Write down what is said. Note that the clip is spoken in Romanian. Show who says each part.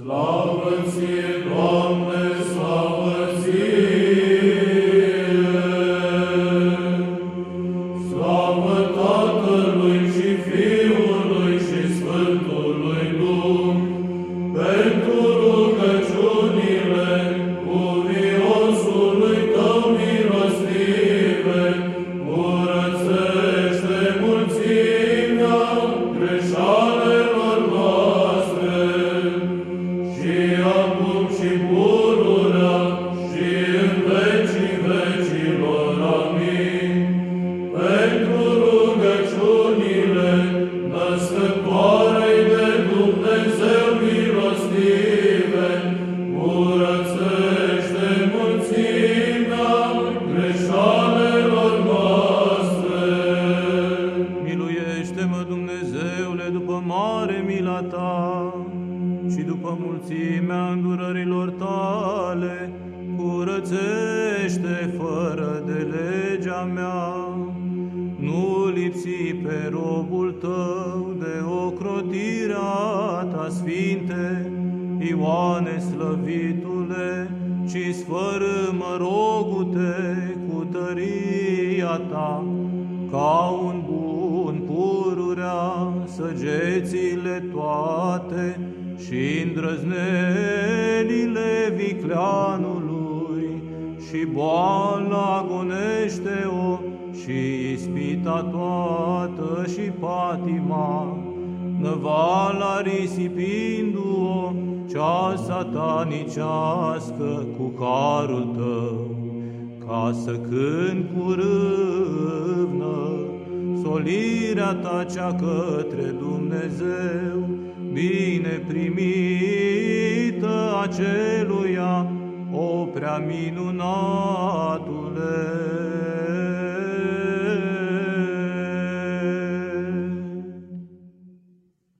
Speaker 1: Slavă ție, Doamne, slavă
Speaker 2: mila ta și după mulțimea îndurărilor tale, curățește fără de legea mea. Nu lipsi pe robul tău de ocrotirea ta, Sfinte, Ioane slăvitule, ci sfărâmă rogute cu tăria ta, ca un bun pururea săgețile toate și îndrăznelile vicleanului. Și boala gonește-o și ispita toată și patima, năvala risipindu-o, cea satanicească cu carul tău, ca să cânt cu râvnă solirea ta cea către Dumnezeu, bine primită aceluia, o prea minunatule.